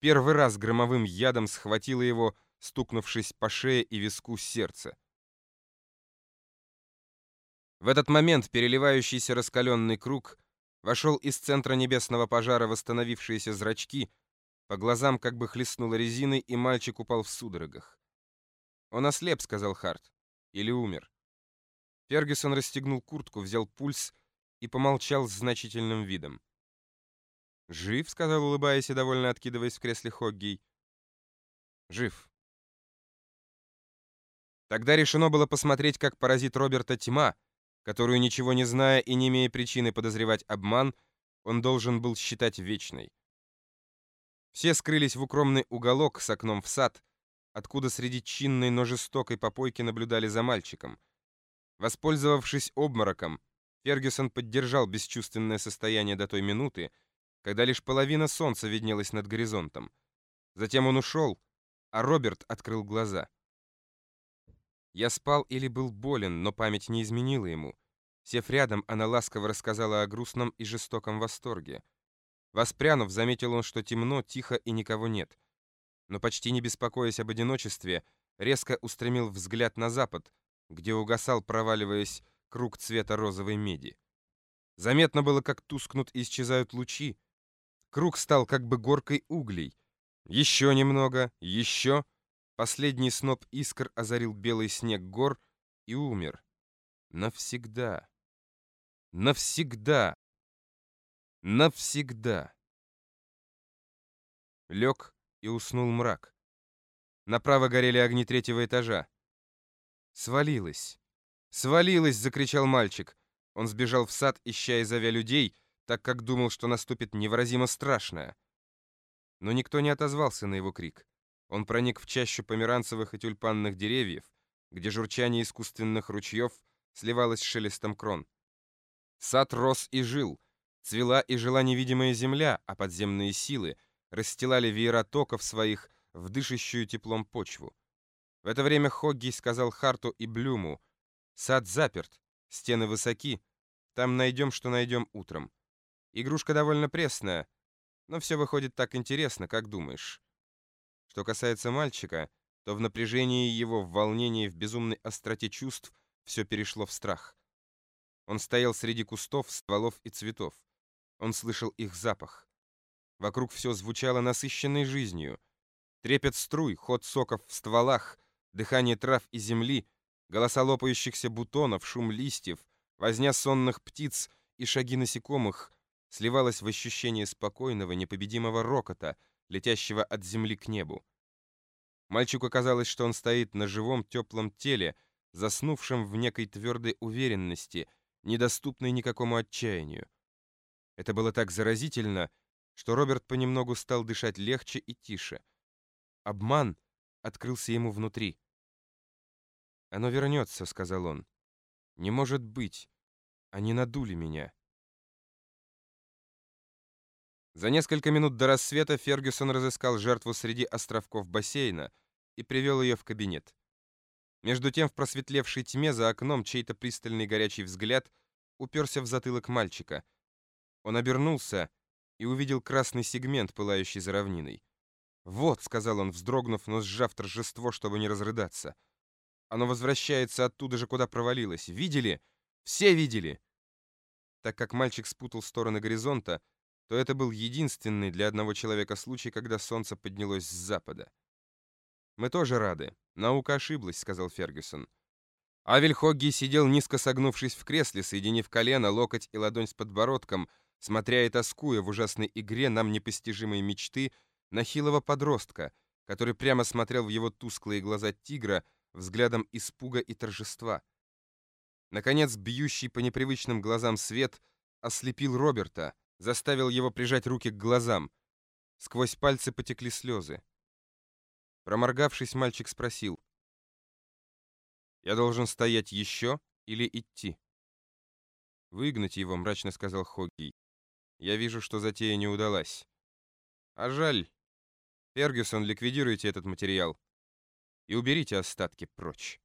первый раз громовым ядом схватило его, стукнувшись по шее и виску сердца. В этот момент переливающийся раскаленный круг вошел из центра небесного пожара восстановившиеся зрачки, по глазам как бы хлестнуло резиной, и мальчик упал в судорогах. «Он ослеп», — сказал Харт. «Или умер». Фергюсон расстегнул куртку, взял пульс и помолчал с значительным видом. «Жив?» — сказал, улыбаясь и довольно откидываясь в кресле Хоггей. «Жив». Тогда решено было посмотреть, как поразит Роберта тьма, которую, ничего не зная и не имея причины подозревать обман, он должен был считать вечной. Все скрылись в укромный уголок с окном в сад, откуда среди чинной, но жестокой попойки наблюдали за мальчиком. Воспользовавшись обмороком, Фергюсон поддержал бесчувственное состояние до той минуты, когда лишь половина солнца виднелась над горизонтом. Затем он ушел, а Роберт открыл глаза. Я спал или был болен, но память не изменила ему. Сев рядом, она ласково рассказала о грустном и жестоком восторге. Воспрянув, заметил он, что темно, тихо и никого нет. Но почти не беспокоясь об одиночестве, резко устремил взгляд на запад, где угасал, проваливаясь, круг цвета розовой меди. Заметно было, как тускнут и исчезают лучи, Круг стал как бы горкой углей. Еще немного, еще. Последний сноп искр озарил белый снег гор и умер. Навсегда. Навсегда. Навсегда. Лег и уснул мрак. Направо горели огни третьего этажа. «Свалилась! Свалилась!» — закричал мальчик. Он сбежал в сад, ища и зовя людей — так как думал, что наступит невыразимо страшное. Но никто не отозвался на его крик. Он проник в чащу померанцевых и тюльпанных деревьев, где журчание искусственных ручьев сливалось с шелестом крон. Сад рос и жил, цвела и жила невидимая земля, а подземные силы расстилали веера токов своих в дышащую теплом почву. В это время Хогги сказал Харту и Блюму, «Сад заперт, стены высоки, там найдем, что найдем утром. Игрушка довольно пресная, но все выходит так интересно, как думаешь. Что касается мальчика, то в напряжении его, в волнении, в безумной остроте чувств все перешло в страх. Он стоял среди кустов, стволов и цветов. Он слышал их запах. Вокруг все звучало насыщенной жизнью. Трепет струй, ход соков в стволах, дыхание трав и земли, голоса лопающихся бутонов, шум листьев, возня сонных птиц и шаги насекомых — сливалось в ощущение спокойного, непобедимого рокота, летящего от земли к небу. Мальчику казалось, что он стоит на живом теплом теле, заснувшем в некой твердой уверенности, недоступной никакому отчаянию. Это было так заразительно, что Роберт понемногу стал дышать легче и тише. Обман открылся ему внутри. «Оно вернется», — сказал он. «Не может быть. Они надули меня». За несколько минут до рассвета Фергюсон разыскал жертву среди островков бассейна и привел ее в кабинет. Между тем в просветлевшей тьме за окном чей-то пристальный горячий взгляд уперся в затылок мальчика. Он обернулся и увидел красный сегмент, пылающий за равниной. «Вот», — сказал он, вздрогнув, но сжав торжество, чтобы не разрыдаться. «Оно возвращается оттуда же, куда провалилось. Видели? Все видели!» Так как мальчик спутал стороны горизонта, то это был единственный для одного человека случай, когда солнце поднялось с запада. «Мы тоже рады. Наука ошиблась», — сказал Фергюсон. Авель Хогги сидел низко согнувшись в кресле, соединив колено, локоть и ладонь с подбородком, смотря и тоскуя в ужасной игре нам непостижимой мечты на хилого подростка, который прямо смотрел в его тусклые глаза тигра взглядом испуга и торжества. Наконец, бьющий по непривычным глазам свет ослепил Роберта, заставил его прижать руки к глазам. Сквозь пальцы потекли слезы. Проморгавшись, мальчик спросил. «Я должен стоять еще или идти?» «Выгнать его», — мрачно сказал Хоггий. «Я вижу, что затея не удалась. А жаль. Фергюсон, ликвидируйте этот материал и уберите остатки прочь».